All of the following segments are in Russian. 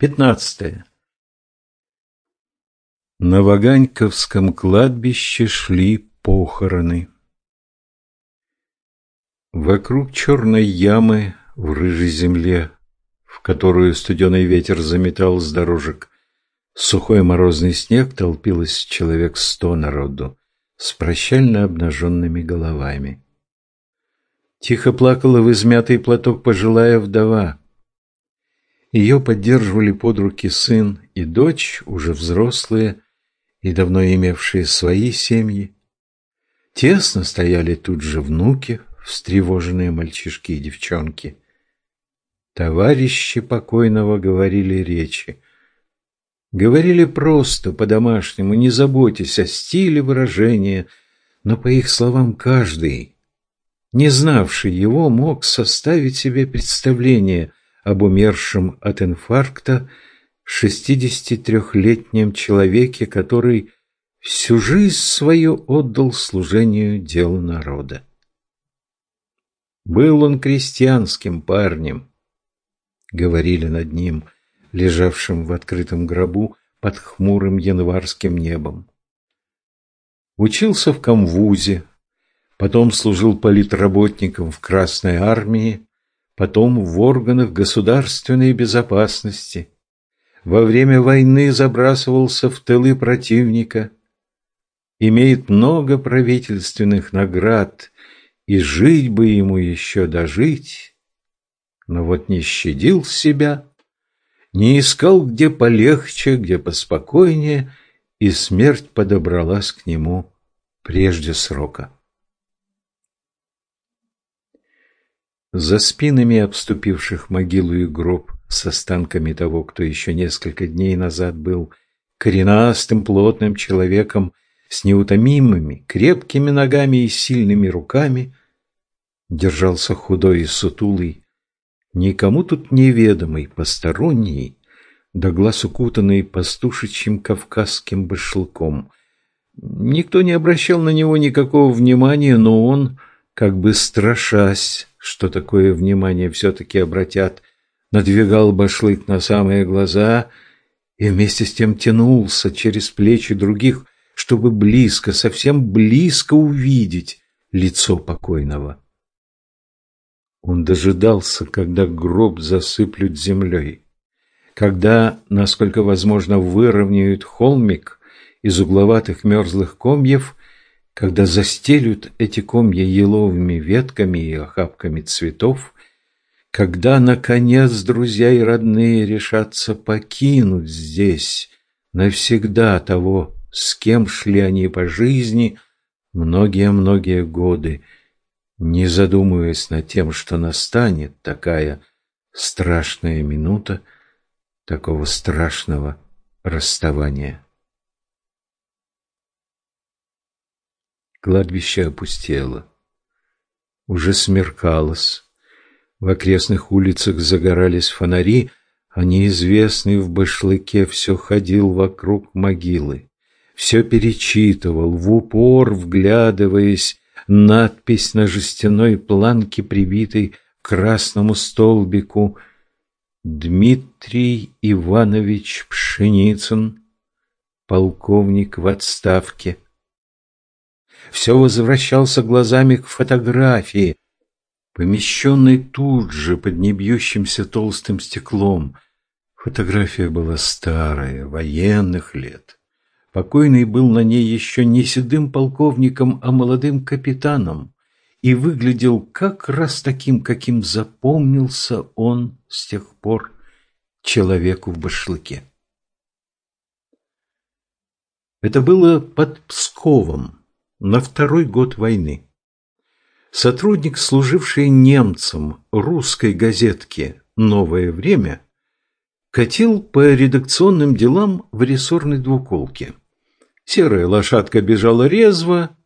Пятнадцатое. На Ваганьковском кладбище шли похороны. Вокруг черной ямы в рыжей земле, в которую студеный ветер заметал с дорожек, сухой морозный снег толпилось человек сто народу с прощально обнаженными головами. Тихо плакала в измятый платок пожилая вдова. Ее поддерживали под руки сын и дочь, уже взрослые и давно имевшие свои семьи. Тесно стояли тут же внуки, встревоженные мальчишки и девчонки. Товарищи покойного говорили речи. Говорили просто, по-домашнему, не заботясь о стиле выражения, но, по их словам, каждый, не знавший его, мог составить себе представление об умершем от инфаркта 63-летнем человеке, который всю жизнь свою отдал служению дел народа. Был он крестьянским парнем, говорили над ним, лежавшим в открытом гробу под хмурым январским небом. Учился в камвузе, потом служил политработником в Красной армии, потом в органах государственной безопасности. Во время войны забрасывался в тылы противника, имеет много правительственных наград, и жить бы ему еще дожить, но вот не щадил себя, не искал, где полегче, где поспокойнее, и смерть подобралась к нему прежде срока. За спинами обступивших могилу и гроб с останками того, кто еще несколько дней назад был коренастым, плотным человеком с неутомимыми, крепкими ногами и сильными руками, держался худой и сутулый, никому тут неведомый, посторонний, до глаз укутанный пастушечьим кавказским башлыком. Никто не обращал на него никакого внимания, но он, как бы страшась, что такое внимание все-таки обратят, надвигал башлык на самые глаза и вместе с тем тянулся через плечи других, чтобы близко, совсем близко увидеть лицо покойного. Он дожидался, когда гроб засыплют землей, когда, насколько возможно, выровняют холмик из угловатых мерзлых комьев когда застелют эти комья еловыми ветками и охапками цветов, когда, наконец, друзья и родные решатся покинуть здесь навсегда того, с кем шли они по жизни многие-многие годы, не задумываясь над тем, что настанет такая страшная минута такого страшного расставания. Кладбище опустело. Уже смеркалось. В окрестных улицах загорались фонари, а неизвестный в башлыке все ходил вокруг могилы. Все перечитывал, в упор вглядываясь, надпись на жестяной планке, прибитой к красному столбику «Дмитрий Иванович Пшеницын, полковник в отставке» все возвращался глазами к фотографии, помещенной тут же под небьющимся толстым стеклом. Фотография была старая, военных лет. Покойный был на ней еще не седым полковником, а молодым капитаном и выглядел как раз таким, каким запомнился он с тех пор человеку в башлыке. Это было под Псковом на второй год войны. Сотрудник, служивший немцам русской газетки «Новое время», катил по редакционным делам в рессорной двуколке. Серая лошадка бежала резво,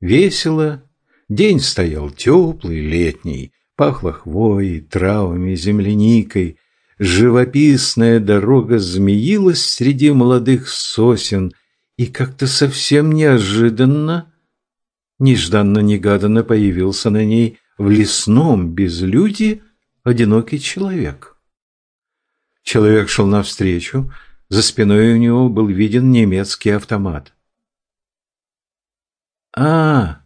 весело, день стоял теплый, летний, пахло хвоей, травами, земляникой, живописная дорога змеилась среди молодых сосен, и как-то совсем неожиданно нежданно-негаданно появился на ней в лесном безлюдье одинокий человек. Человек шел навстречу, за спиной у него был виден немецкий автомат. «А,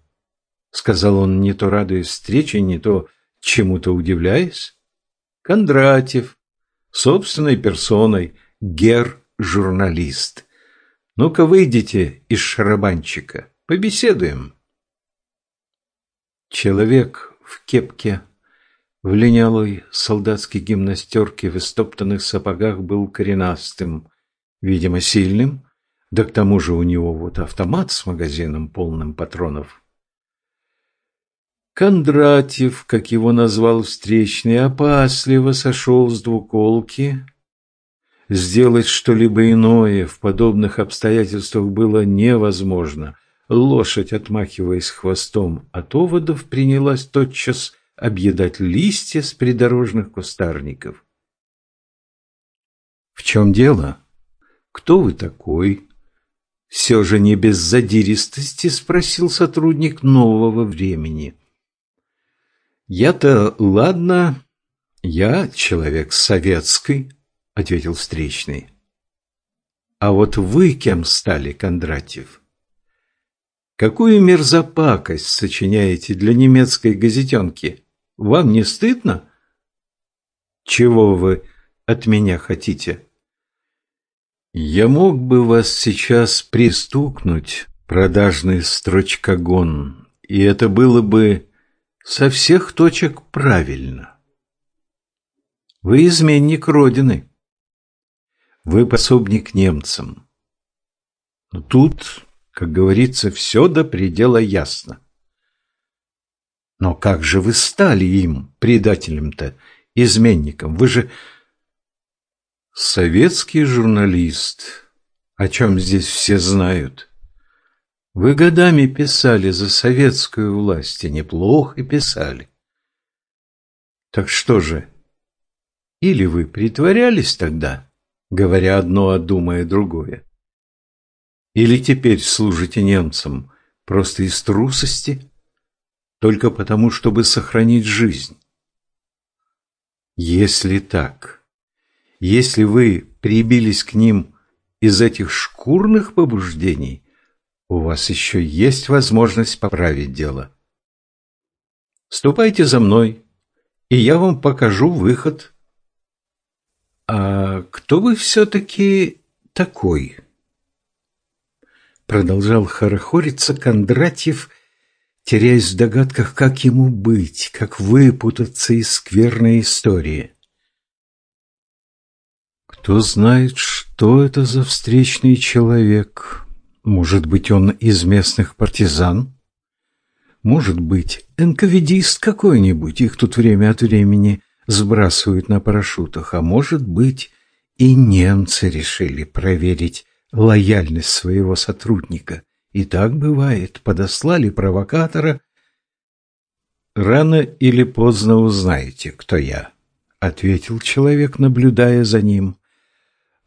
сказал он, не то радуясь встрече, не то чему-то удивляясь, — Кондратьев, собственной персоной, гер-журналист. Ну-ка выйдите из шарабанчика, побеседуем». Человек в кепке в линялой солдатской гимнастерке в истоптанных сапогах был коренастым, видимо, сильным, да к тому же у него вот автомат с магазином, полным патронов. Кондратьев, как его назвал встречный, опасливо сошел с двуколки. Сделать что-либо иное в подобных обстоятельствах было невозможно. Лошадь, отмахиваясь хвостом от оводов, принялась тотчас объедать листья с придорожных кустарников. «В чем дело? Кто вы такой?» Все же не без задиристости спросил сотрудник нового времени. «Я-то ладно, я человек советский», — ответил встречный. «А вот вы кем стали, Кондратьев?» «Какую мерзопакость сочиняете для немецкой газетенки?» Вам не стыдно? Чего вы от меня хотите? Я мог бы вас сейчас пристукнуть, продажный строчкогон, и это было бы со всех точек правильно. Вы изменник Родины. Вы пособник немцам. Тут, как говорится, все до предела ясно. Но как же вы стали им, предателем-то, изменником? Вы же советский журналист, о чем здесь все знают. Вы годами писали за советскую власть, и неплохо писали. Так что же, или вы притворялись тогда, говоря одно, а думая другое? Или теперь служите немцам просто из трусости? только потому, чтобы сохранить жизнь. Если так, если вы прибились к ним из этих шкурных побуждений, у вас еще есть возможность поправить дело. Ступайте за мной, и я вам покажу выход. А кто вы все-таки такой? Продолжал хорохориться Кондратьев, теряясь в догадках, как ему быть, как выпутаться из скверной истории. Кто знает, что это за встречный человек? Может быть, он из местных партизан? Может быть, энковидист какой-нибудь, их тут время от времени сбрасывают на парашютах, а может быть, и немцы решили проверить лояльность своего сотрудника – и так бывает. Подослали провокатора. Рано или поздно узнаете, кто я, ответил человек, наблюдая за ним.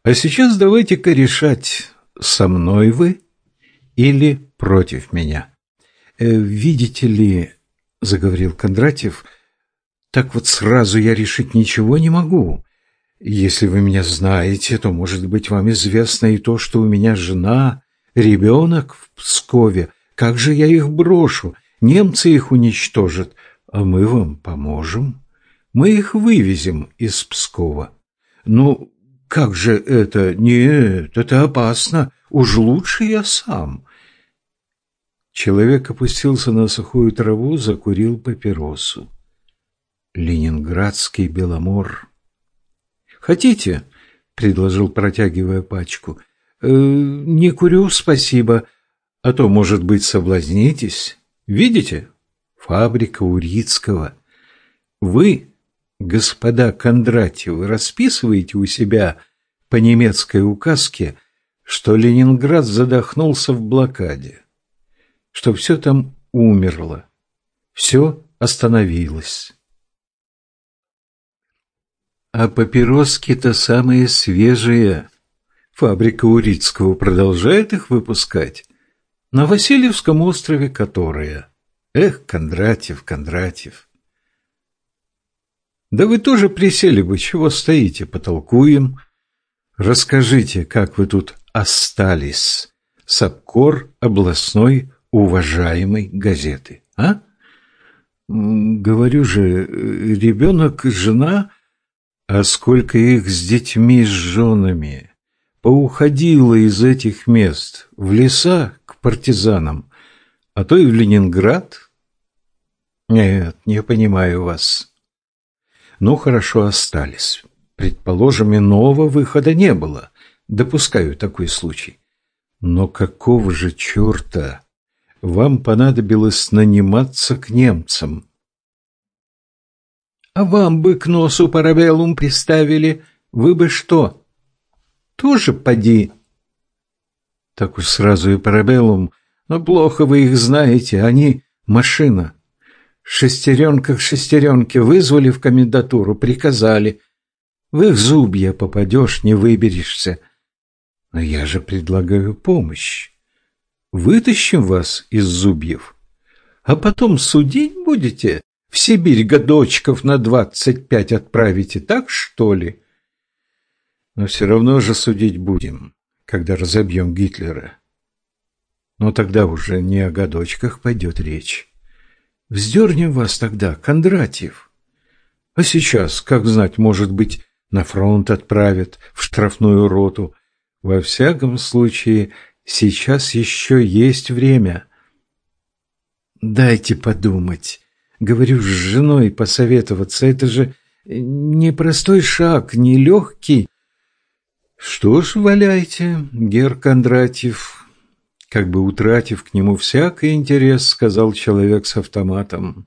А сейчас давайте-ка решать, со мной вы или против меня. Э, видите ли, заговорил Кондратьев, так вот сразу я решить ничего не могу. Если вы меня знаете, то, может быть, вам известно и то, что у меня жена Ребенок в Пскове. Как же я их брошу? Немцы их уничтожат, а мы вам поможем. Мы их вывезем из Пскова. Ну, как же это? Нет, это опасно. Уж лучше я сам. Человек опустился на сухую траву, закурил папиросу. Ленинградский Беломор. «Хотите?» — предложил, протягивая пачку. Э, «Не курю, спасибо. А то, может быть, соблазнитесь. Видите? Фабрика Урицкого. Вы, господа Кондратьевы, расписываете у себя по немецкой указке, что Ленинград задохнулся в блокаде, что все там умерло, все остановилось. А папироски-то самые свежие, Фабрика Урицкого продолжает их выпускать. На Васильевском острове которая. Эх, Кондратьев, Кондратьев. Да вы тоже присели бы, чего стоите, потолкуем. Расскажите, как вы тут остались. Сапкор областной уважаемой газеты, а? Говорю же, ребенок, жена, а сколько их с детьми, с женами, поуходило из этих мест в леса к партизанам, а то и в Ленинград. Нет, не понимаю вас. Ну, хорошо, остались. Предположим, иного выхода не было. Допускаю такой случай. Но какого же черта вам понадобилось наниматься к немцам? А вам бы к носу парабеллум приставили, вы бы что? Тоже поди. Так уж сразу и парабеллум, но плохо вы их знаете, они машина. Шестеренка к шестеренке вызвали в комендатуру, приказали. В их зубья попадешь, не выберешься. Но я же предлагаю помощь. Вытащим вас из зубьев, а потом судить будете, в Сибирь годочков на двадцать пять отправите, так что ли? Но все равно же судить будем, когда разобьем Гитлера. Но тогда уже не о годочках пойдет речь. Вздернем вас тогда, Кондратьев. А сейчас, как знать, может быть, на фронт отправят, в штрафную роту, во всяком случае, сейчас еще есть время. Дайте подумать. Говорю, с женой посоветоваться. Это же непростой шаг, нелегкий. Что ж, валяйте, Гер Кондратьев. Как бы утратив к нему всякий интерес, сказал человек с автоматом.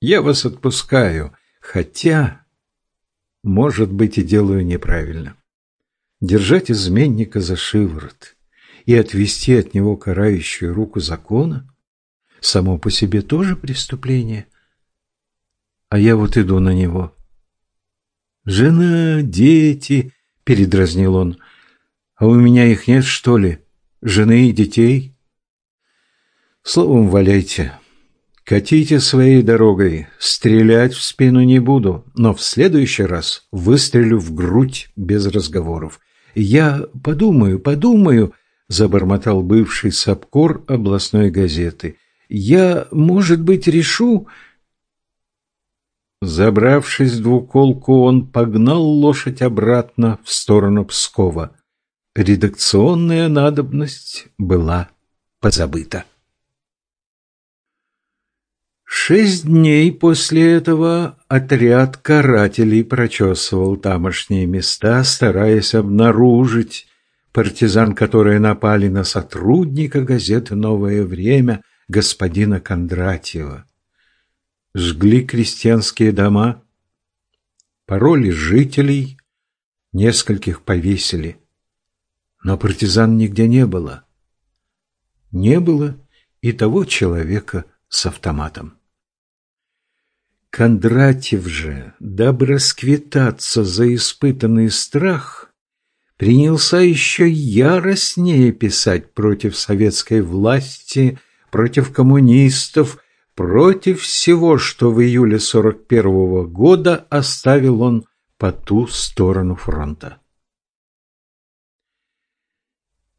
Я вас отпускаю, хотя, может быть, и делаю неправильно держать изменника за шиворот и отвести от него карающую руку закона само по себе тоже преступление. А я вот иду на него. «Жена, дети», — передразнил он, — «а у меня их нет, что ли? Жены и детей?» «Словом, валяйте, катите своей дорогой, стрелять в спину не буду, но в следующий раз выстрелю в грудь без разговоров». «Я подумаю, подумаю», – забормотал бывший сапкор областной газеты. «Я, может быть, решу...» Забравшись в двуколку, он погнал лошадь обратно в сторону Пскова. Редакционная надобность была позабыта. Шесть дней после этого отряд карателей прочесывал тамошние места, стараясь обнаружить партизан, которые напали на сотрудника газеты «Новое время» господина Кондратьева. Жгли крестьянские дома, пароли жителей, нескольких повесили. Но партизан нигде не было. Не было и того человека с автоматом. Кондратьев же, дабы расквитаться за испытанный страх, принялся еще яростнее писать против советской власти, против коммунистов, против всего, что в июле 41 -го года оставил он по ту сторону фронта.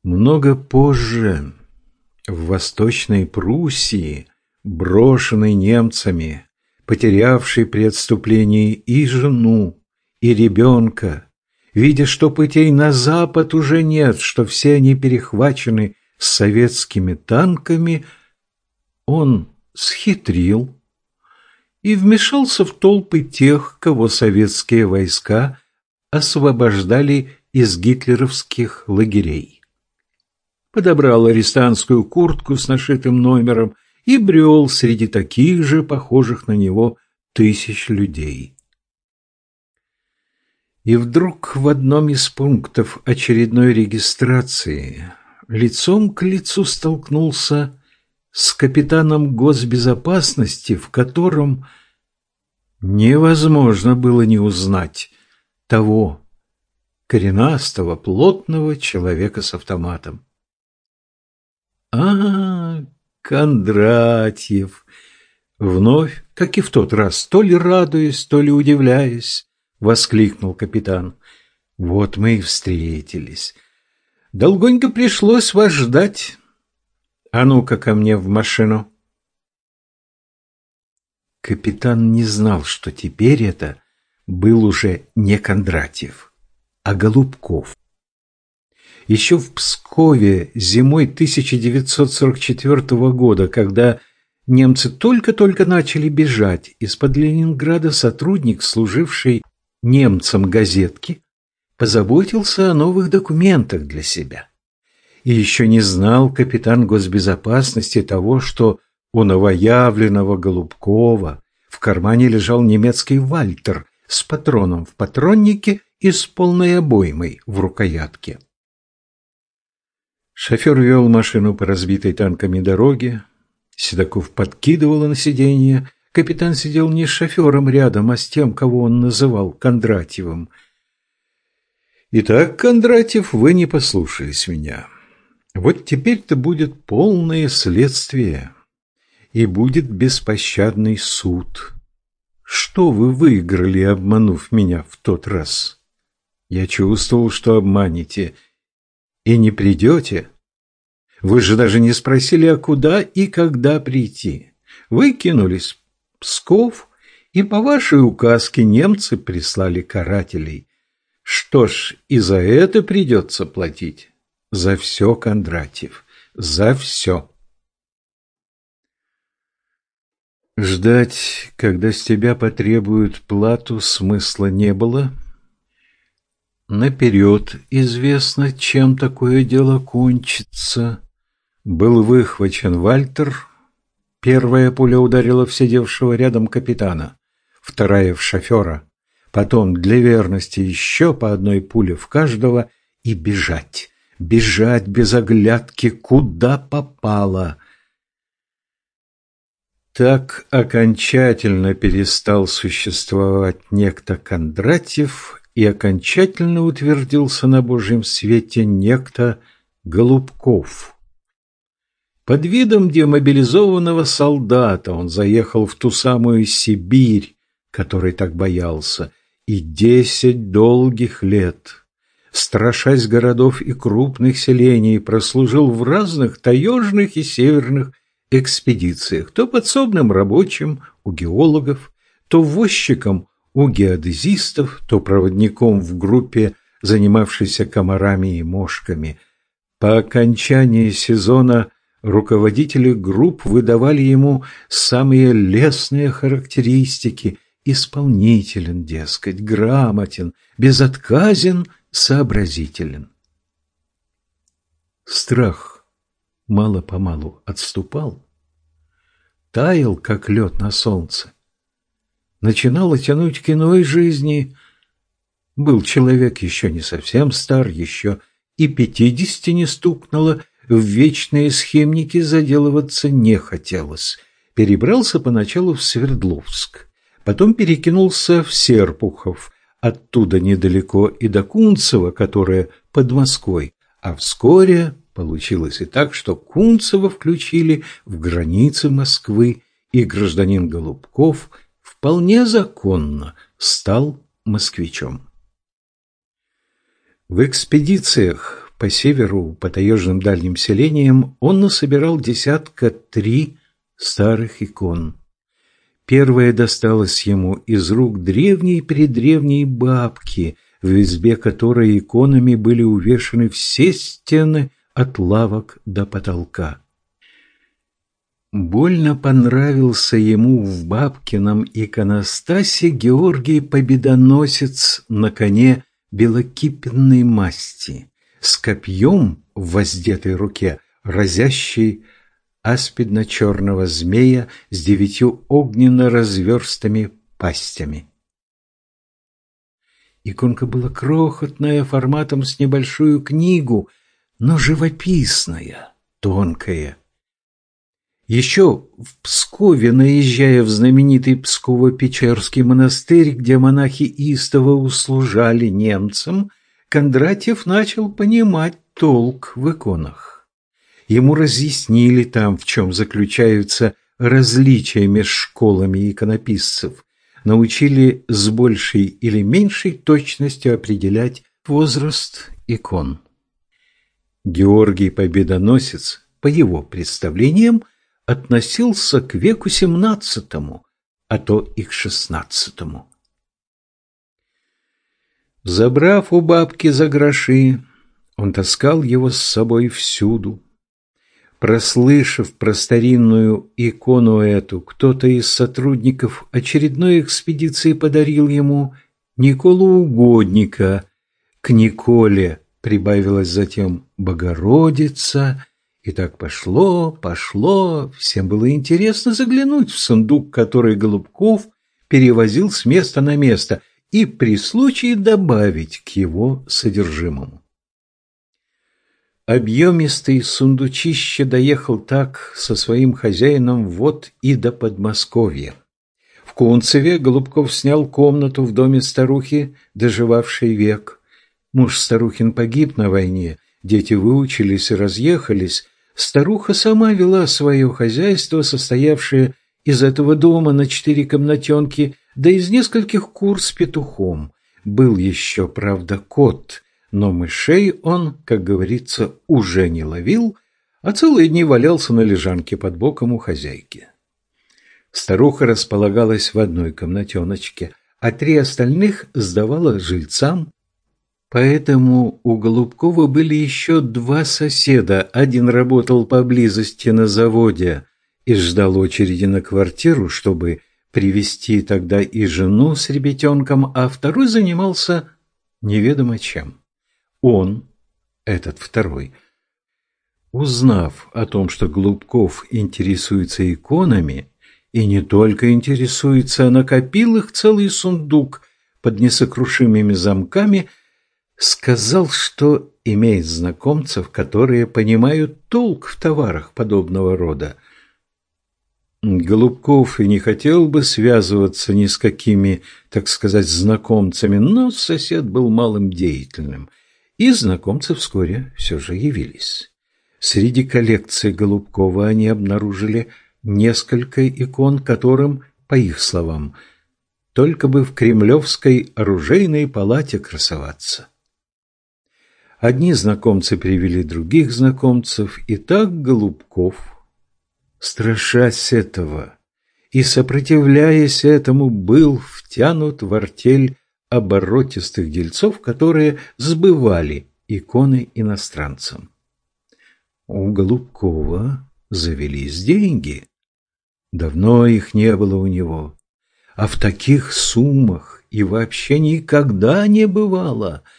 Много позже, в Восточной Пруссии, брошенной немцами, потерявший при отступлении и жену, и ребенка, видя, что путей на запад уже нет, что все они перехвачены советскими танками, он схитрил и вмешался в толпы тех, кого советские войска освобождали из гитлеровских лагерей. Подобрал арестантскую куртку с нашитым номером и брел среди таких же, похожих на него, тысяч людей. И вдруг в одном из пунктов очередной регистрации лицом к лицу столкнулся с капитаном госбезопасности, в котором невозможно было не узнать того коренастого, плотного человека с автоматом. А, Кондратьев, Вновь, как и в тот раз, то ли радуясь, то ли удивляясь, воскликнул капитан. Вот мы и встретились. Долгонько пришлось вас ждать. А ну-ка ко мне в машину. Капитан не знал, что теперь это был уже не Кондратьев, а Голубков. Еще в Пскове зимой 1944 года, когда немцы только-только начали бежать, из-под Ленинграда сотрудник, служивший немцам газетки, позаботился о новых документах для себя. И еще не знал капитан госбезопасности того, что у новоявленного Голубкова в кармане лежал немецкий «Вальтер» с патроном в патроннике и с полной обоймой в рукоятке. Шофер вел машину по разбитой танками дороге. Седоков подкидывало на сиденье. Капитан сидел не с шофером рядом, а с тем, кого он называл Кондратьевым – Итак, Кондратьев, вы не послушались меня. Вот теперь-то будет полное следствие и будет беспощадный суд. Что вы выиграли, обманув меня в тот раз? Я чувствовал, что обманете и не придете. Вы же даже не спросили, а куда и когда прийти. Вы кинулись Псков, и по вашей указке немцы прислали карателей – что ж, и за это придется платить. За все, Кондратьев, за все. Ждать, когда с тебя потребуют плату, смысла не было. Наперед известно, чем такое дело кончится. Был выхвачен Вальтер. Первая пуля ударила в сидевшего рядом капитана, вторая в шофера потом для верности еще по одной пуле в каждого и бежать. Бежать без оглядки, куда попало. Так окончательно перестал существовать некто Кондратьев и окончательно утвердился на Божьем свете некто Голубков. Под видом демобилизованного солдата он заехал в ту самую Сибирь, которой так боялся, и десять долгих лет, страшась городов и крупных селений, прослужил в разных таежных и северных экспедициях, то подсобным рабочим у геологов, то возчиком у геодезистов, то проводником в группе, занимавшейся комарами и мошками. По окончании сезона руководители групп выдавали ему самые лестные характеристики исполнителен, дескать, грамотен, безотказен, сообразителен. Страх мало-помалу отступал, таял, как лед на солнце. Начинало тянуть к иной жизни. Был человек еще не совсем стар, еще и пятидесяти не стукнуло, в вечные схемники заделываться не хотелось. Перебрался поначалу в Свердловск потом перекинулся в Серпухов, оттуда недалеко и до Кунцева, которая под Москвой, а вскоре получилось и так, что Кунцева включили в границы Москвы, и гражданин Голубков вполне законно стал москвичом. В экспедициях по северу, по таежным дальним селениям, он насобирал десятка три старых икон. Первая досталась ему из рук древней-предревней бабки, в избе которой иконами были увешаны все стены от лавок до потолка. Больно понравился ему в бабкином иконостасе Георгий Победоносец на коне белокипенной масти, с копьем в воздетой руке, разящей аспидно-черного змея с девятью огненно-разверстыми пастями. Иконка была крохотная, форматом с небольшую книгу, но живописная, тонкая. Еще в Пскове, наезжая в знаменитый Псково-Печерский монастырь, где монахи истово услужали немцам, Кондратьев начал понимать толк в иконах. Ему разъяснили там, в чем заключаются различия между школами иконописцев, научили с большей или меньшей точностью определять возраст икон. Георгий Победоносец, по его представлениям, относился к веку XVII, а то и к XVI. Забрав у бабки за гроши, он таскал его с собой всюду. Прослышав про старинную икону эту, кто-то из сотрудников очередной экспедиции подарил ему Николу Угодника. К Николе прибавилась затем Богородица, и так пошло, пошло. Всем было интересно заглянуть в сундук, который Голубков перевозил с места на место – и при случае добавить к его содержимому. Объемистый сундучище доехал так со своим хозяином вот и до Подмосковья. В Кунцеве Голубков снял комнату в доме старухи, доживавшей век. Муж старухин погиб на войне, дети выучились и разъехались. Старуха сама вела свое хозяйство, состоявшее из этого дома на четыре комнатенки да из нескольких кур с петухом. Был еще, правда, кот, но мышей он, как говорится, уже не ловил, а целые дни валялся на лежанке под боком у хозяйки. Старуха располагалась в одной комнатеночке, а три остальных сдавала жильцам. Поэтому у Голубкова были еще два соседа. Один работал поблизости на заводе и ждал очереди на квартиру, чтобы привести тогда и жену с ребятенком, а второй занимался неведомо чем. Он, этот второй, узнав о том, что Голубков интересуется иконами, и не только интересуется, а накопил их целый сундук под несокрушимыми замками, сказал, что имеет знакомцев, которые понимают толк в товарах подобного рода – Голубков и не хотел бы связываться ни с какими, так сказать, знакомцами, но сосед был малым деятельным, и знакомцы вскоре все же явились. Среди коллекции Голубкова они обнаружили несколько икон, которым, по их словам, только бы в Кремлевской оружейной палате красоваться. Одни знакомцы привели других знакомцев, и так Голубков – страшась этого и сопротивляясь этому, был втянут в артель оборотистых дельцов, которые сбывали иконы иностранцам. У Голубкова завелись деньги. Давно их не было у него, а в таких суммах и вообще никогда не бывало –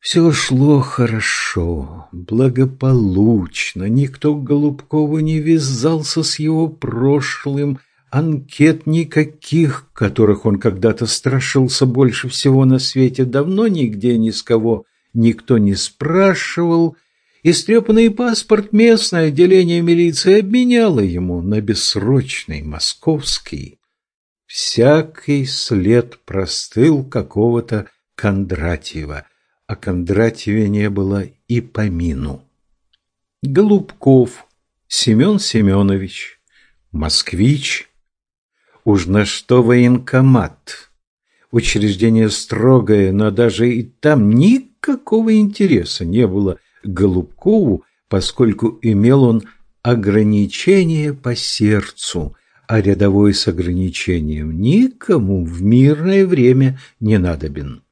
все шло хорошо, благополучно, никто к Голубкову не вязался с его прошлым, анкет никаких, которых он когда-то страшился больше всего на свете, давно нигде ни с кого никто не спрашивал, Истрепанный паспорт местное отделение милиции обменяло ему на бессрочный московский. Всякий след простыл какого-то Кондратьева – о Кондратьеве не было и помину. Голубков Семен Семенович, москвич, уж на что военкомат. Учреждение строгое, но даже и там никакого интереса не было Голубкову, поскольку имел он ограничение по сердцу, а рядовой с ограничением никому в мирное время не надобен.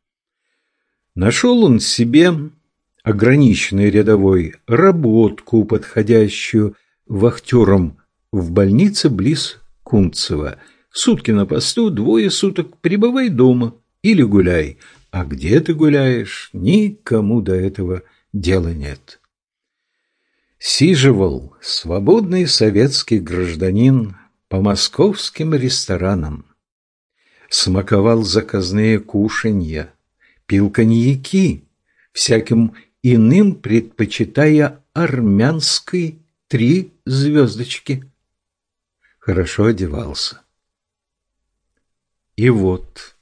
Нашел он себе ограниченный рядовой работку, подходящую вахтером в больнице близ Кунцева. Сутки на посту, двое суток пребывай дома или гуляй. А где ты гуляешь, никому до этого дела нет. Сиживал свободный советский гражданин по московским ресторанам. Смаковал заказные кушанья, пил коньяки, всяким иным предпочитая армянской три звездочки. Хорошо одевался. И вот,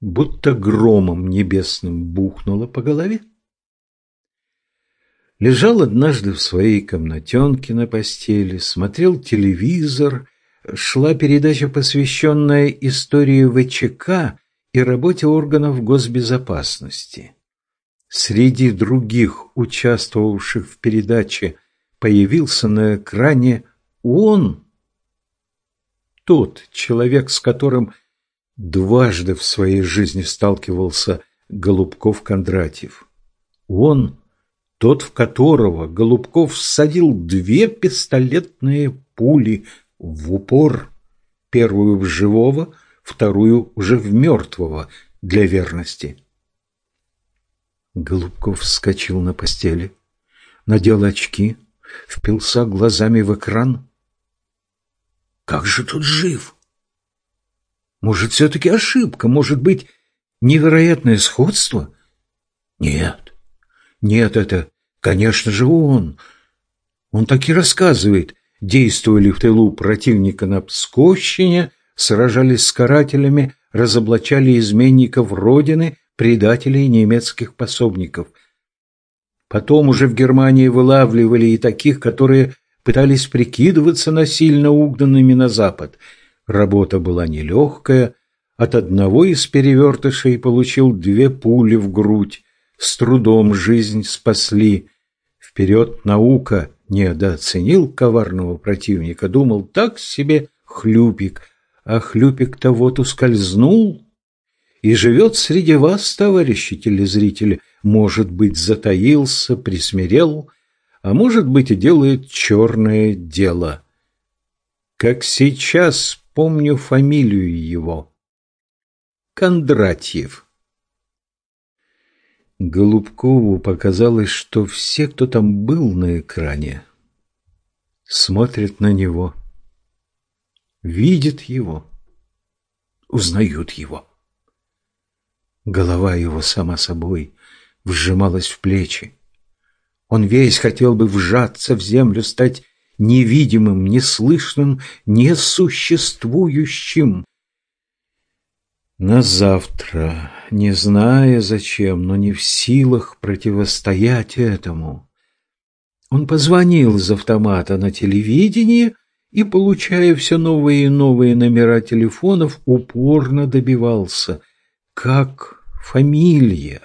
будто громом небесным бухнуло по голове. Лежал однажды в своей комнатенке на постели, смотрел телевизор, шла передача, посвященная истории ВЧК и работе органов госбезопасности. Среди других участвовавших в передаче появился на экране он, тот человек, с которым дважды в своей жизни сталкивался Голубков-Кондратьев. Он, тот, в которого Голубков всадил две пистолетные пули в упор, первую в живого, вторую уже в мертвого для верности. Голубков вскочил на постели, надел очки, впился глазами в экран. Как же тут жив? Может, все-таки ошибка? Может быть, невероятное сходство? Нет, нет, это, конечно же, он. Он так и рассказывает. Действовали в тылу противника на Псковщине, сражались с карателями, разоблачали изменников Родины, предателей немецких пособников. Потом уже в Германии вылавливали и таких, которые пытались прикидываться насильно угнанными на запад. Работа была нелегкая. От одного из перевертышей получил две пули в грудь. С трудом жизнь спасли. Вперед наука недооценил коварного противника. Думал, так себе хлюпик. А хлюпик-то вот ускользнул и живет среди вас, товарищи телезрители, может быть, затаился, присмирел, а может быть, и делает черное дело. Как сейчас помню фамилию его. Кондратьев. Голубкову показалось, что все, кто там был на экране, смотрят на него, видят его, узнают его. Голова его сама собой вжималась в плечи. Он весь хотел бы вжаться в землю, стать невидимым, неслышным, несуществующим. На завтра, не зная зачем, но не в силах противостоять этому, он позвонил из автомата на телевидение и, получая все новые и новые номера телефонов, упорно добивался, как фамилия,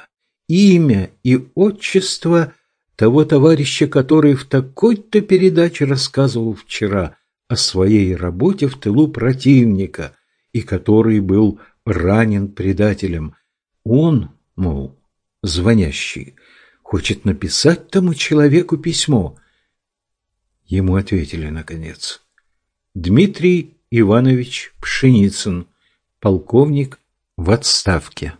имя и отчество того товарища, который в такой-то передаче рассказывал вчера о своей работе в тылу противника и который был ранен предателем. Он, мол, звонящий, хочет написать тому человеку письмо. Ему ответили, наконец. Дмитрий Иванович Пшеницын, полковник в отставке.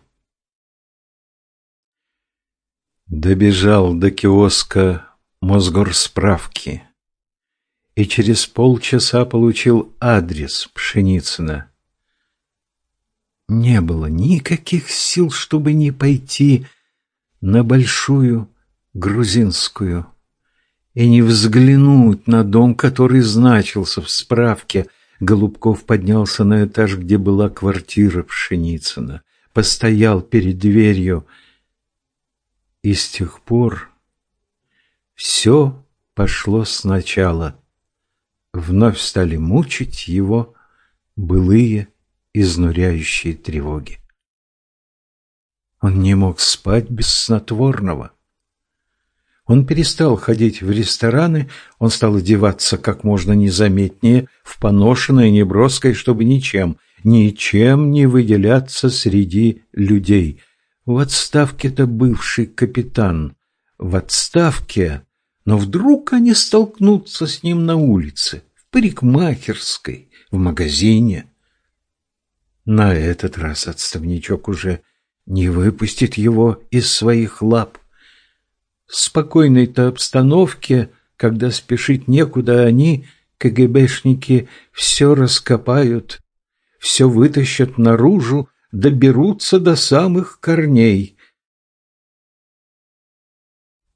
Добежал до киоска Мосгорсправки и через полчаса получил адрес Пшеницына. Не было никаких сил, чтобы не пойти на большую грузинскую и не взглянуть на дом, который значился в справке. Голубков поднялся на этаж, где была квартира Пшеницына, постоял перед дверью – и с тех пор все пошло сначала. Вновь стали мучить его былые изнуряющие тревоги. Он не мог спать без снотворного. Он перестал ходить в рестораны, он стал одеваться как можно незаметнее, в поношенное неброское, чтобы ничем, ничем не выделяться среди людей – в отставке-то бывший капитан. В отставке, но вдруг они столкнутся с ним на улице, в парикмахерской, в магазине. На этот раз отставничок уже не выпустит его из своих лап. В спокойной-то обстановке, когда спешить некуда, они, КГБшники, все раскопают, все вытащат наружу, доберутся до самых корней.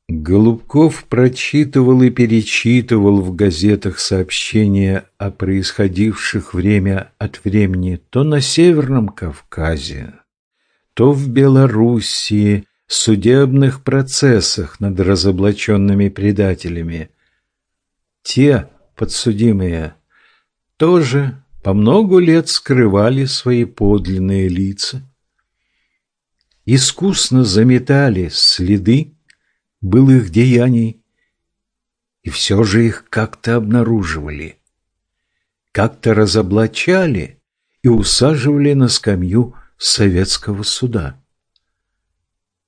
Голубков прочитывал и перечитывал в газетах сообщения о происходивших время от времени то на Северном Кавказе, то в Белоруссии, судебных процессах над разоблаченными предателями. Те подсудимые тоже по много лет скрывали свои подлинные лица, искусно заметали следы былых деяний и все же их как-то обнаруживали, как-то разоблачали и усаживали на скамью советского суда.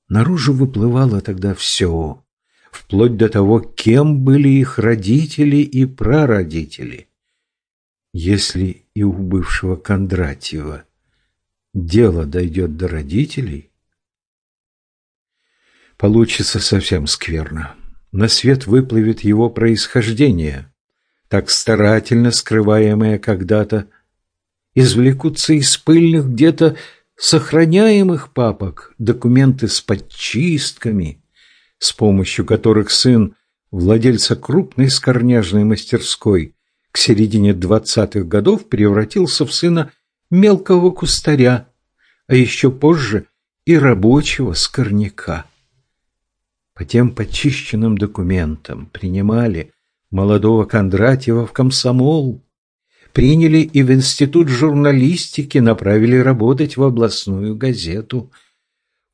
Наружу выплывало тогда все, вплоть до того, кем были их родители и прародители. Если и у бывшего Кондратьева дело дойдет до родителей, получится совсем скверно. На свет выплывет его происхождение, так старательно скрываемое когда-то, извлекутся из пыльных где-то сохраняемых папок документы с подчистками, с помощью которых сын владельца крупной скорняжной мастерской середине двадцатых годов превратился в сына мелкого кустаря, а еще позже и рабочего скорняка по тем почищенным документам принимали молодого Кондратьева в комсомол, приняли и в институт журналистики, направили работать в областную газету.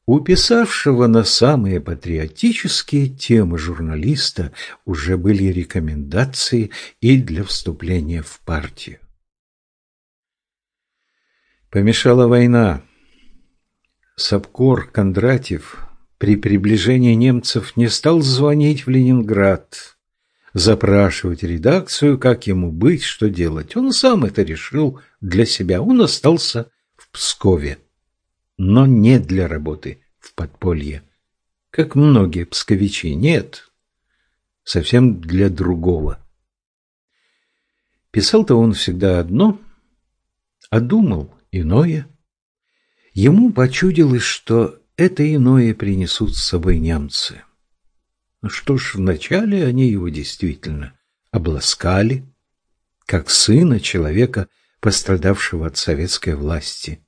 У писавшего на самые патриотические темы журналиста уже были рекомендации и для вступления в партию. Помешала война. Сапкор Кондратьев при приближении немцев не стал звонить в Ленинград, запрашивать редакцию, как ему быть, что делать. Он сам это решил для себя. Он остался в Пскове, но не для работы в подполье, как многие псковичи. Нет, совсем для другого. Писал-то он всегда одно, а думал иное. Ему почудилось, что это иное принесут с собой немцы. Что ж, вначале они его действительно обласкали, как сына человека, пострадавшего от советской власти.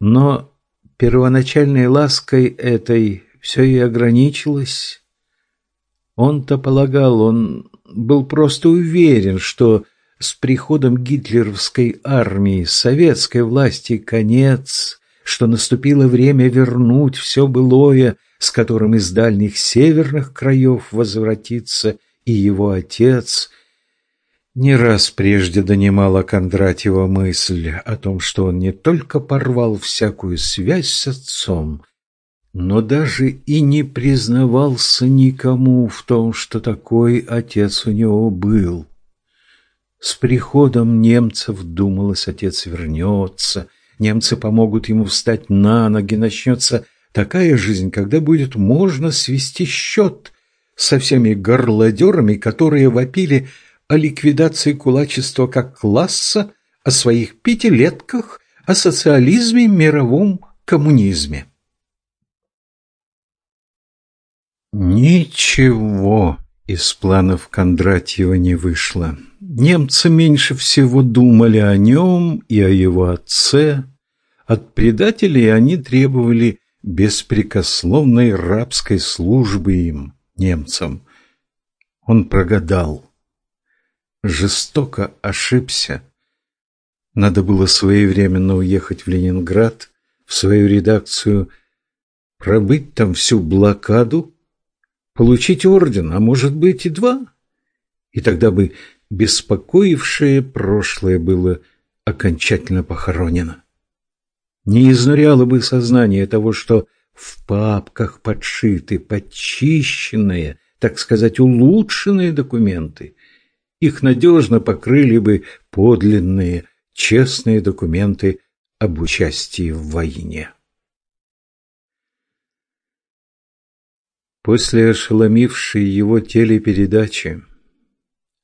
Но первоначальной лаской этой все и ограничилось. Он-то полагал, он был просто уверен, что с приходом гитлеровской армии советской власти конец, что наступило время вернуть все былое, с которым из дальних северных краев возвратится и его отец. Не раз прежде донимала Кондратьева мысль о том, что он не только порвал всякую связь с отцом, но даже и не признавался никому в том, что такой отец у него был. С приходом немцев, думалось, отец вернется — Немцы помогут ему встать на ноги, начнется такая жизнь, когда будет можно свести счет со всеми горлодерами, которые вопили о ликвидации кулачества как класса, о своих пятилетках, о социализме, мировом коммунизме. Ничего из планов Кондратьева не вышло. Немцы меньше всего думали о нем и о его отце. От предателей они требовали беспрекословной рабской службы им, немцам. Он прогадал. Жестоко ошибся. Надо было своевременно уехать в Ленинград, в свою редакцию, пробыть там всю блокаду, получить орден, а может быть и два. И тогда бы беспокоившее прошлое было окончательно похоронено. Не изнуряло бы сознание того, что в папках подшиты, подчищенные, так сказать, улучшенные документы. Их надежно покрыли бы подлинные, честные документы об участии в войне. После ошеломившей его телепередачи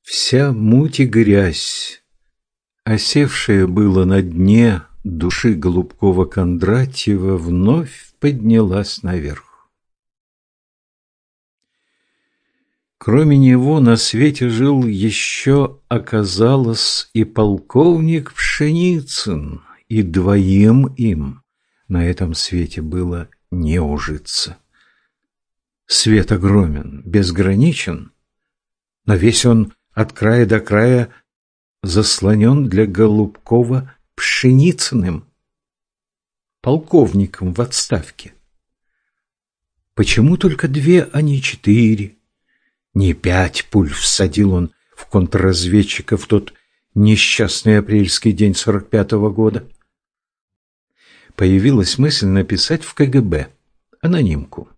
Вся муть и грязь, осевшая было на дне души Голубкова Кондратьева, вновь поднялась наверх. Кроме него на свете жил еще, оказалось, и полковник Пшеницын, и двоим им на этом свете было не ужиться. Свет огромен, безграничен, но весь он от края до края заслонен для Голубкова Пшеницыным, полковником в отставке. Почему только две, а не четыре? Не пять пуль всадил он в контрразведчика в тот несчастный апрельский день сорок пятого года. Появилась мысль написать в КГБ анонимку.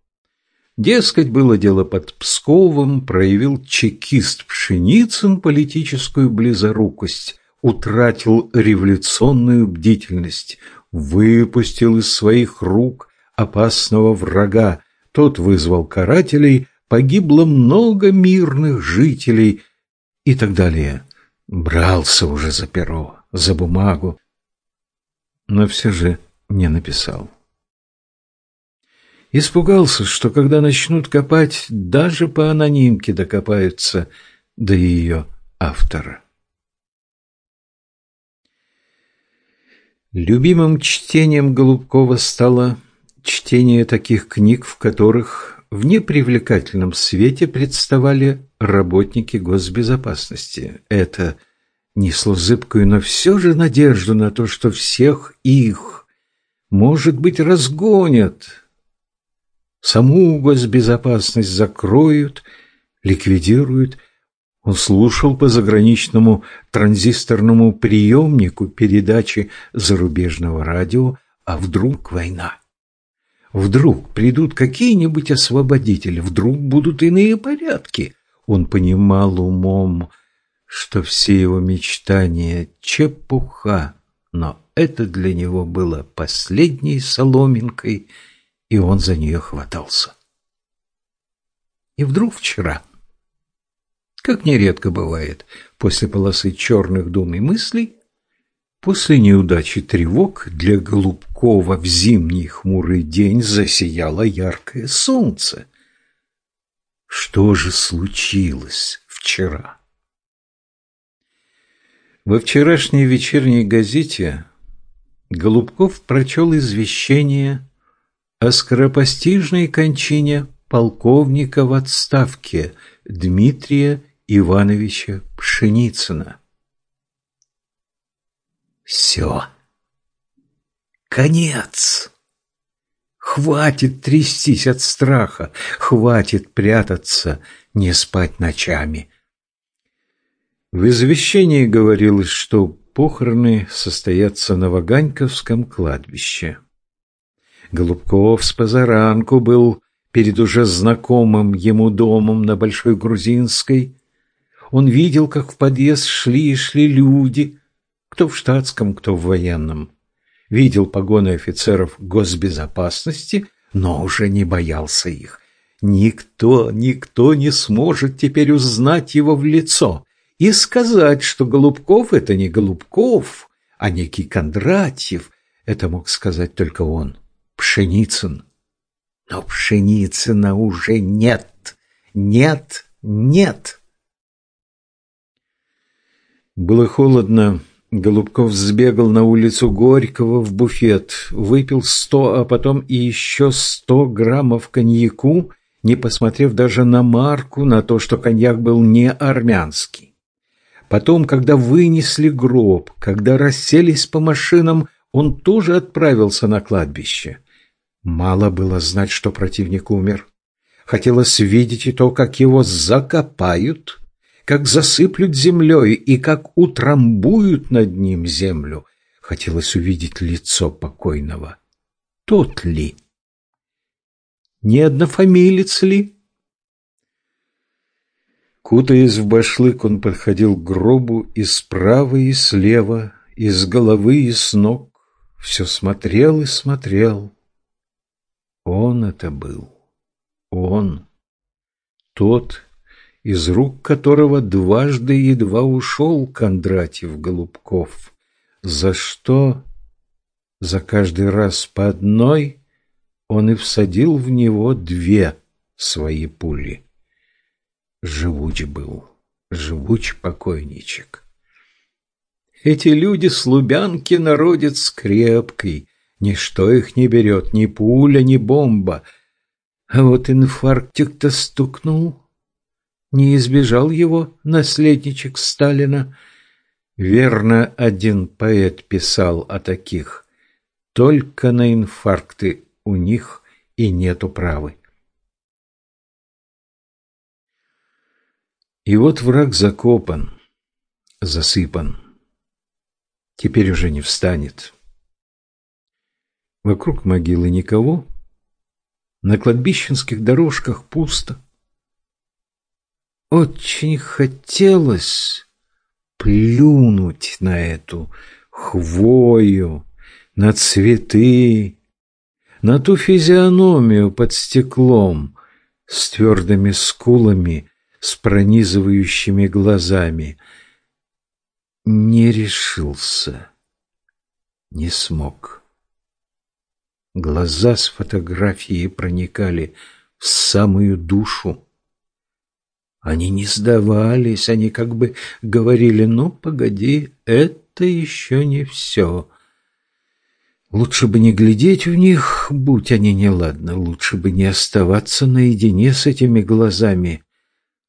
Дескать, было дело под Псковом, проявил чекист Пшеницын политическую близорукость, утратил революционную бдительность, выпустил из своих рук опасного врага. Тот вызвал карателей, погибло много мирных жителей и так далее. Брался уже за перо, за бумагу, но все же не написал. Испугался, что когда начнут копать, даже по анонимке докопаются до ее автора. Любимым чтением Голубкова стало чтение таких книг, в которых в непривлекательном свете представали работники госбезопасности. Это несло зыбкую, но все же надежду на то, что всех их, может быть, разгонят, саму госбезопасность закроют, ликвидируют. Он слушал по заграничному транзисторному приемнику передачи зарубежного радио, а вдруг война? Вдруг придут какие-нибудь освободители, вдруг будут иные порядки. Он понимал умом, что все его мечтания — чепуха, но это для него было последней соломинкой — и он за нее хватался. И вдруг вчера, как нередко бывает после полосы черных дум и мыслей, после неудачи тревог для Голубкова в зимний хмурый день засияло яркое солнце. Что же случилось вчера? Во вчерашней вечерней газете Голубков прочел извещение о скоропостижной кончине полковника в отставке Дмитрия Ивановича Пшеницына. Все. Конец. Хватит трястись от страха, хватит прятаться, не спать ночами. В извещении говорилось, что похороны состоятся на Ваганьковском кладбище. Голубков с позаранку был перед уже знакомым ему домом на Большой Грузинской. Он видел, как в подъезд шли и шли люди, кто в штатском, кто в военном. Видел погоны офицеров госбезопасности, но уже не боялся их. Никто, никто не сможет теперь узнать его в лицо и сказать, что Голубков — это не Голубков, а некий Кондратьев. Это мог сказать только он. Пшеницын. Но Пшеницына уже нет, нет, нет. Было холодно. Голубков сбегал на улицу Горького в буфет, выпил сто, а потом и еще сто граммов коньяку, не посмотрев даже на марку, на то, что коньяк был не армянский. Потом, когда вынесли гроб, когда расселись по машинам, он тоже отправился на кладбище. Мало было знать, что противник умер. Хотелось видеть и то, как его закопают, как засыплют землей и как утрамбуют над ним землю. Хотелось увидеть лицо покойного. Тот ли? Не однофамилец ли? Кутаясь в башлык, он подходил к гробу и справа, и слева, и с головы, и с ног. Все смотрел и смотрел. Он это был. Он. Тот, из рук которого дважды едва ушел Кондратьев Голубков. За что? За каждый раз по одной он и всадил в него две свои пули. Живуч был, живуч покойничек. Эти люди с Лубянки народец крепкий, Ничто их не берет, ни пуля, ни бомба. А вот инфарктик-то стукнул. Не избежал его наследничек Сталина. Верно, один поэт писал о таких. Только на инфаркты у них и нету правы. И вот враг закопан, засыпан. Теперь уже не встанет. Вокруг могилы никого. На кладбищенских дорожках пусто. Очень хотелось плюнуть на эту хвою, на цветы, на ту физиономию под стеклом с твердыми скулами, с пронизывающими глазами. Не решился, не смог. Глаза с фотографией проникали в самую душу. Они не сдавались, они как бы говорили, ну, погоди, это еще не все. Лучше бы не глядеть в них, будь они неладны, лучше бы не оставаться наедине с этими глазами.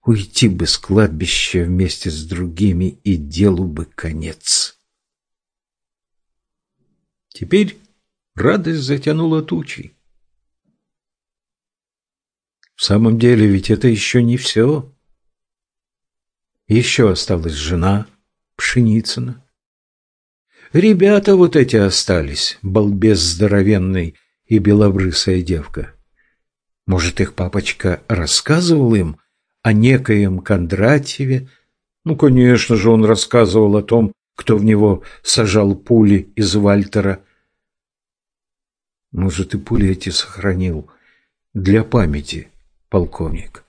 Уйти бы с кладбища вместе с другими, и делу бы конец. Теперь радость затянула тучей. В самом деле ведь это еще не все. Еще осталась жена Пшеницына. Ребята вот эти остались, балбес здоровенный и белобрысая девка. Может, их папочка рассказывал им о некоем Кондратьеве? Ну, конечно же, он рассказывал о том, кто в него сажал пули из Вальтера. Может, и пули эти сохранил для памяти полковник.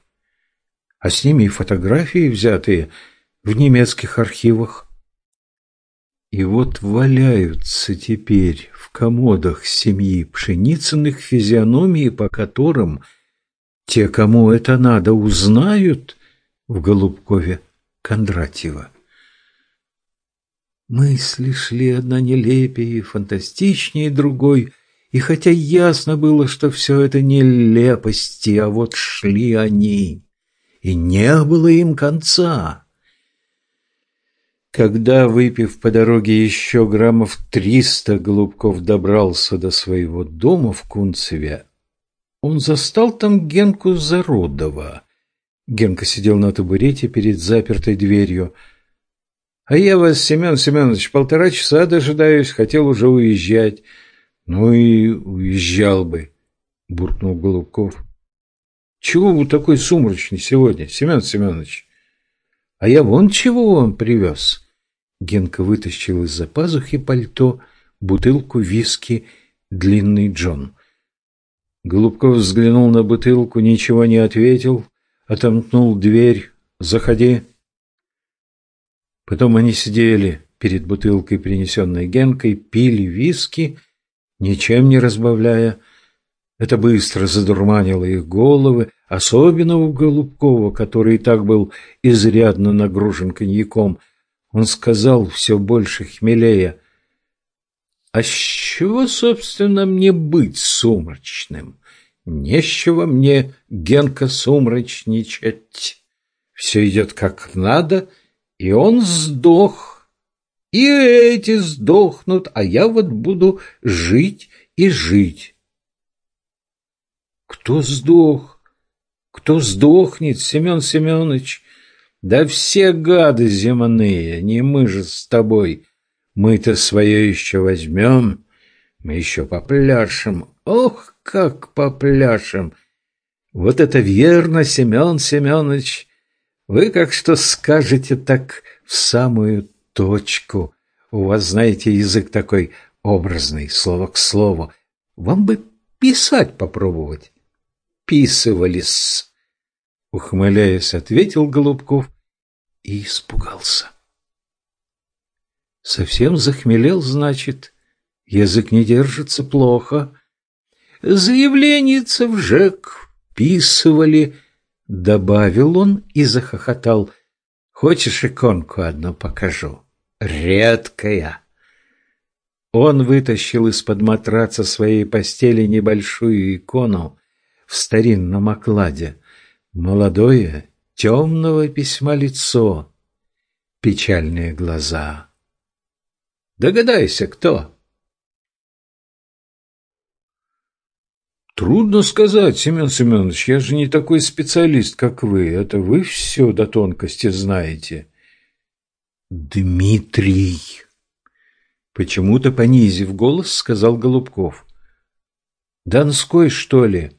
А с ними и фотографии, взятые в немецких архивах. И вот валяются теперь в комодах семьи Пшеницыных физиономии, по которым те, кому это надо, узнают в Голубкове Кондратьева. Мысли шли одна нелепее и фантастичнее другой, и хотя ясно было, что все это нелепости, а вот шли они, и не было им конца. Когда, выпив по дороге еще граммов триста, Голубков добрался до своего дома в Кунцеве, он застал там Генку Зародова. Генка сидел на табурете перед запертой дверью. «А я вас, Семен Семенович, полтора часа дожидаюсь, хотел уже уезжать». «Ну и уезжал бы», — буркнул Голубков. «Чего вы такой сумрачный сегодня, Семен Семенович?» «А я вон чего вам привез». Генка вытащил из-за пазухи пальто бутылку виски «Длинный Джон». Голубков взглянул на бутылку, ничего не ответил, отомкнул дверь «Заходи». Потом они сидели перед бутылкой, принесенной Генкой, пили виски, ничем не разбавляя. Это быстро задурманило их головы, особенно у Голубкова, который и так был изрядно нагружен коньяком – он сказал все больше хмелея. «А с чего, собственно, мне быть сумрачным? Нечего мне, Генка, сумрачничать. Все идет как надо, и он сдох, и эти сдохнут, а я вот буду жить и жить». «Кто сдох? Кто сдохнет, Семен Семенович?» Да все гады земные, не мы же с тобой. Мы-то свое еще возьмем, мы еще попляшем. Ох, как попляшем! Вот это верно, Семен Семенович. Вы как что скажете так в самую точку. У вас, знаете, язык такой образный, слово к слову. Вам бы писать попробовать. Писывались. Ухмыляясь, ответил Голубков и испугался. Совсем захмелел, значит, язык не держится плохо. Заявленница в ЖЭК вписывали, добавил он и захохотал. Хочешь иконку одну покажу? Редкая. Он вытащил из-под матраца своей постели небольшую икону, в старинном окладе. Молодое, темного письма лицо, печальные глаза. Догадайся, кто? Трудно сказать, Семен Семенович, я же не такой специалист, как вы. Это вы все до тонкости знаете. Дмитрий. Почему-то понизив голос, сказал Голубков. Донской, что ли?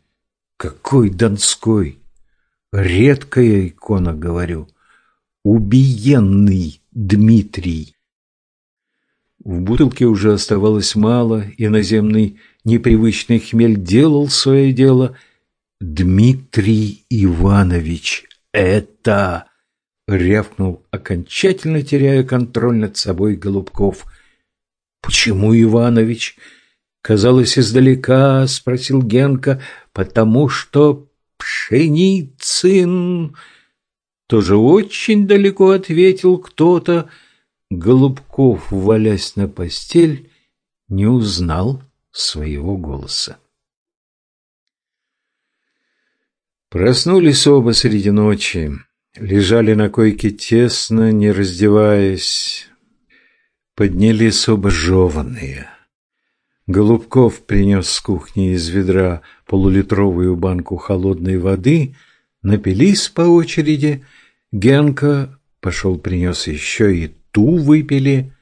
Какой Донской? Редкая икона, говорю. Убиенный Дмитрий. В бутылке уже оставалось мало, и наземный непривычный хмель делал свое дело. Дмитрий Иванович, это... Рявкнул, окончательно теряя контроль над собой Голубков. «Почему Иванович?» Казалось, издалека, спросил Генка, потому что Пшеницын... Тоже очень далеко ответил кто-то. Голубков, валясь на постель, не узнал своего голоса. Проснулись оба среди ночи, лежали на койке тесно, не раздеваясь, поднялись оба жеванные. Голубков принес с кухни из ведра полулитровую банку холодной воды, напились по очереди, Генка пошел принес еще и ту выпили.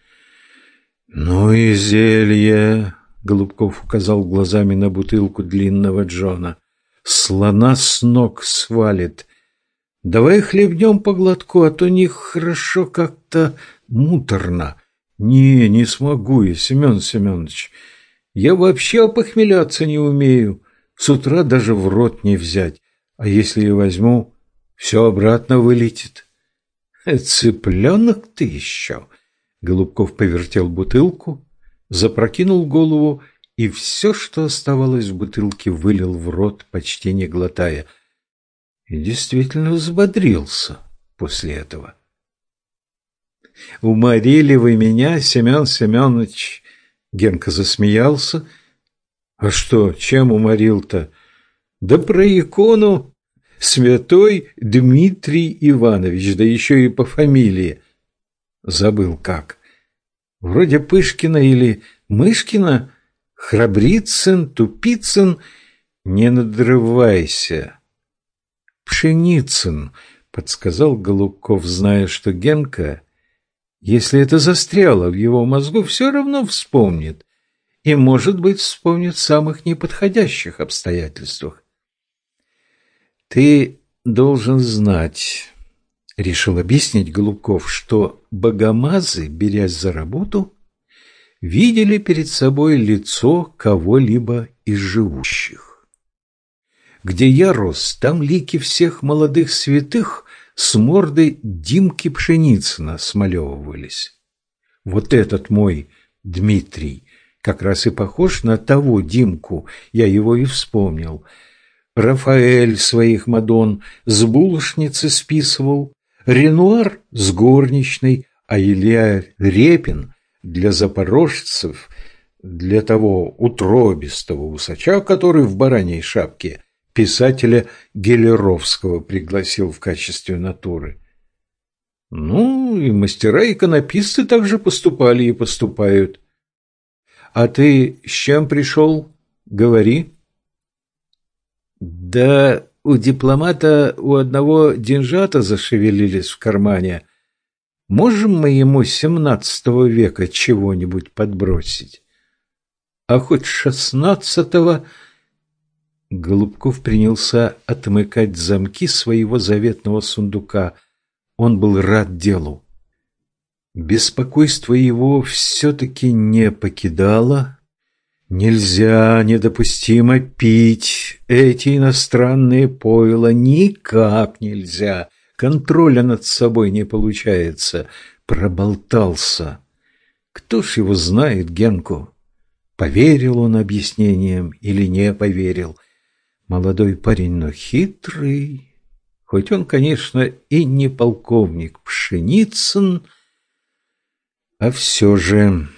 «Ну и зелье!» Голубков указал глазами на бутылку длинного Джона. «Слона с ног свалит. Давай хлебнем по глотку, а то нехорошо как-то муторно». «Не, не смогу я, Семен Семенович. Я вообще опохмеляться не умею. С утра даже в рот не взять. А если и возьму, все обратно вылетит». «Цыпленок ты еще!» Голубков повертел бутылку, запрокинул голову и все, что оставалось в бутылке, вылил в рот, почти не глотая. И действительно взбодрился после этого. «Уморили вы меня, Семен Семенович!» Генка засмеялся. «А что, чем уморил-то?» «Да про икону святой Дмитрий Иванович, да еще и по фамилии. Забыл как. Вроде Пышкина или Мышкина, Храбрицын, Тупицын, не надрывайся. Пшеницын, подсказал Голубков, зная, что Генка, если это застряло в его мозгу, все равно вспомнит. И, может быть, вспомнит в самых неподходящих обстоятельствах. Ты должен знать, решил объяснить Голубков, что богомазы, берясь за работу, видели перед собой лицо кого-либо из живущих. Где я рос, там лики всех молодых святых с мордой Димки Пшеницына смалевывались. Вот этот мой Дмитрий как раз и похож на того Димку, я его и вспомнил. Рафаэль своих Мадон с булочницы списывал, Ренуар с горничной, а Илья Репин для запорожцев, для того утробистого усача, который в бараньей шапке писателя Гелеровского пригласил в качестве натуры. Ну, и мастера-иконописцы также поступали и поступают. А ты с чем пришел? Говори. Да у дипломата у одного деньжата зашевелились в кармане. Можем мы ему семнадцатого века чего-нибудь подбросить? А хоть шестнадцатого... Голубков принялся отмыкать замки своего заветного сундука. Он был рад делу. Беспокойство его все-таки не покидало, Нельзя, недопустимо пить эти иностранные пойла, никак нельзя. Контроля над собой не получается. Проболтался. Кто ж его знает, Генку? Поверил он объяснениям или не поверил? Молодой парень, но хитрый. Хоть он, конечно, и не полковник Пшеницын, а все же...